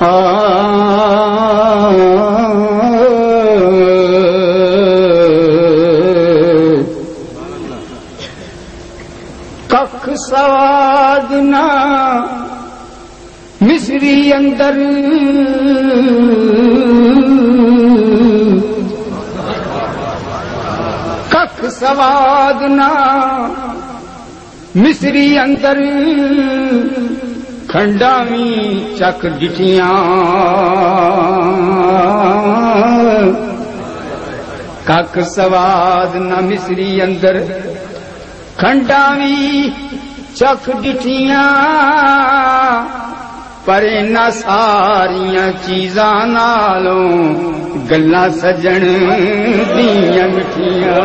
آ مصری اندر۔ کخ سواد نہ۔ مصری اندر۔ کھنڈامی چک ڈٹیاں۔ کک سواد نہ مصری اندر۔ کھنڈامی چک ڈٹیاں۔ پر نہ ساریاں چیزاں نالوں گلا سجن دیا مٹھیاں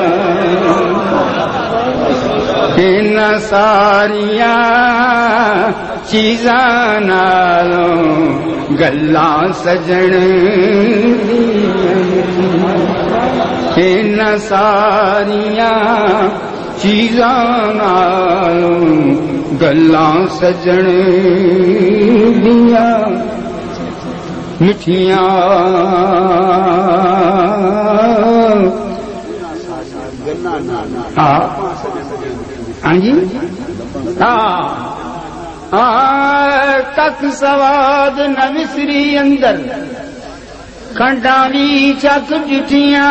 ان ساریاں چیزاں نالوں گلا سجن ان ساریاں چیزاں نالوں گلا سجن دیا مٹھیاں ہاں جی ہاں تک سواد نہ مصری اندر کنڈانی چک ڈٹیاں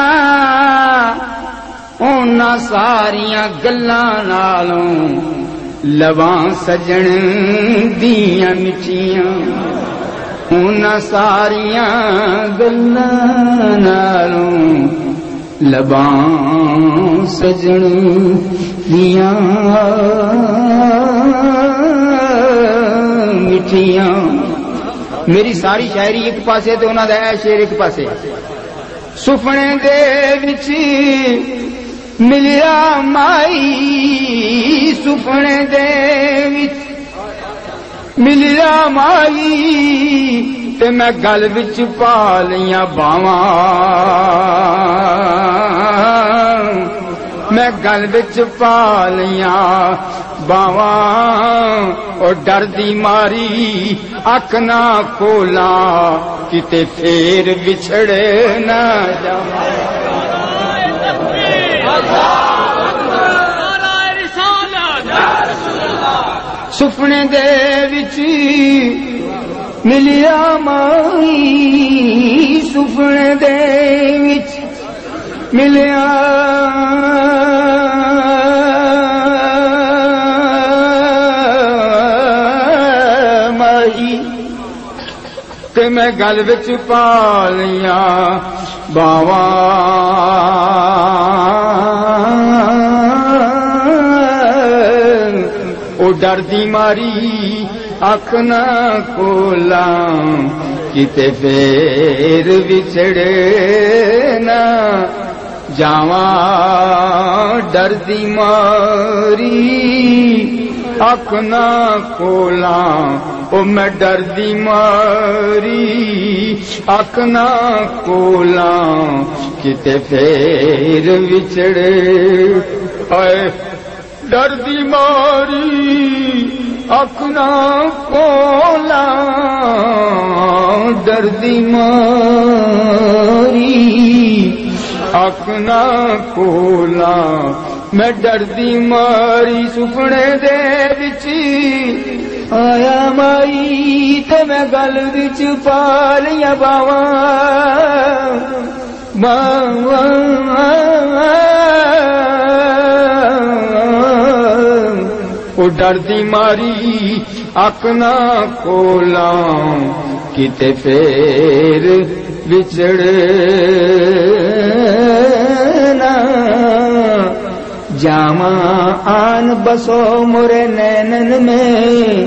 ان ساریاں گلاں نالوں لواں سجن دیا مٹھیاں ان ساریاں گلاں نالوں لباں سجن دیا مٹھیاں میری ساری شاعری ایک پاسے تو انہوں کا شیر ایک پاسے سپنے دے وچ ملیا مائی سپنے دے وچ ملیا مائی تے میں گل بچ پا لیا باواں میں گل بچ پا لیا باواں اور ڈر دی ماری اک نہ کھولا کتے پھر بچھڑے نہ سپنے دے وچ ملیا مائی سپنے دے وچ ملیا مائی تے میں گل بچ پا لیا باوا او ڈر دی ماری، اکھ نہ کھولا۔ کتے پھر بچڑے نہ جاواں، ڈر دی ماری، اکھ نہ کھولا۔ او میں ڈر دی ماری، اکھ نہ کھولا۔ کتے پھر بچڑے اے ڈر دی ماری اکنا کولا ڈر دی ماری اکنا کولا۔ میں ڈر دی ماری سپنے دے آیا مائی تے میں گل وچ پالیا باواں۔ وہ ڈر دی ماری اکنا کولا کتے پھر بچڑے جاما آن بسو مرے نینن میں۔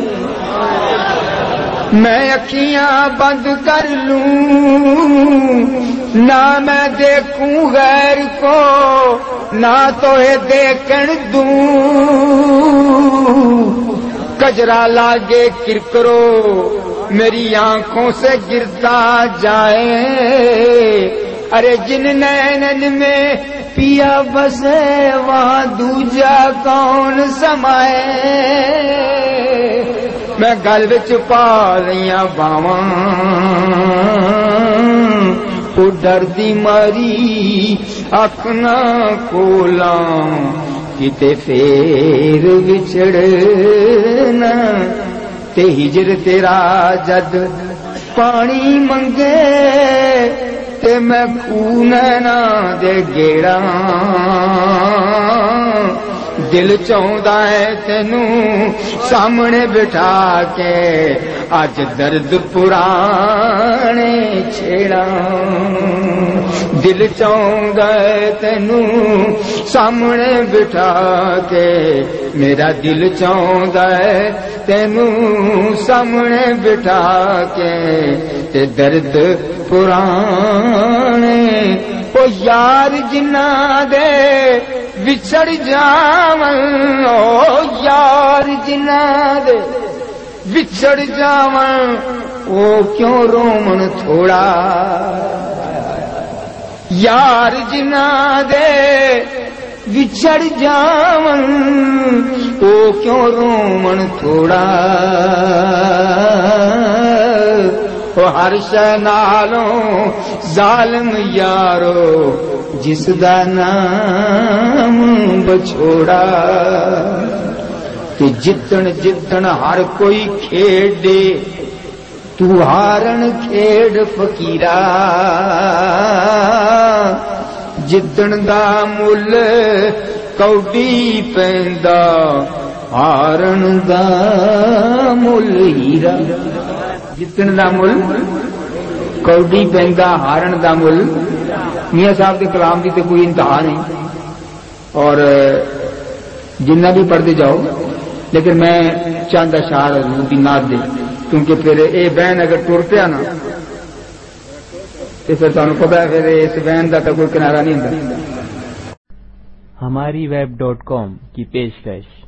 میں اکھیاں بند کر لوں، نہ میں دیکھوں غیر کو۔ نہ تو دیکھن دوں۔ کجرا لاگے کرکرو، میری آنکھوں سے گرتا جائے۔ ارے جن نینن میں پیا بسے، وہاں دوجا کون سمائے؟ میں گل بچ پا لیا باواں۔ وہ ڈردی ماری اکنا کولا کتے پھر بچڑنا تے ہجر تیرا جد پانی منگے، تے میں کونا دے گیڑا۔ دل چاہتا ہے تینوں سامنے بٹھا کے اج درد پرانے چھیڑا۔ دل چاہتا ہے تینوں سامنے بٹھا کے، میرا دل چاہتا ہے تینوں سامنے بٹھا کے، تے درد پرانے۔ او یار جنا دے بچڑ جاون، او یار جنا دے بچڑ جاون، او کیوں رومن تھوڑا؟ یار جنا دے بچڑ جاون، او کیوں رومن تھوڑا؟ ہر نالوں ظالم یارو، جس دا نام بچھوڑا۔ کہ جتن جتن ہر کوئی کھیڈے، تو ہارن کھیڈ فقیرا۔ جدن دا مل کوڈی پیندا، ہارن دا مل ہیرا۔ جتن دا مل کوڈی پیندا ہارن دا مل میاں صاحب کے کلام کی تو کوئی انتہا نہیں اور جنہ بھی پڑھتے جاؤ لیکن میں چاند اشار حضور کی ناد دے کیونکہ پھر اے بہن اگر ٹر پیا نا تو پھر تمہیں پتا پھر اس بہن کا تو کوئی کنارا نہیں ہوتا ہماری ویب ڈاٹ کام کی پیشکش